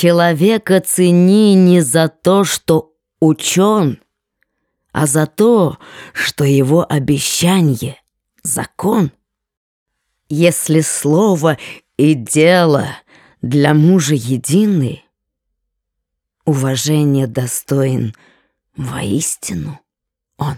Человека цени не за то, что учен, а за то, что его обещание — закон. Если слово и дело для мужа едины, уважение достоин воистину он.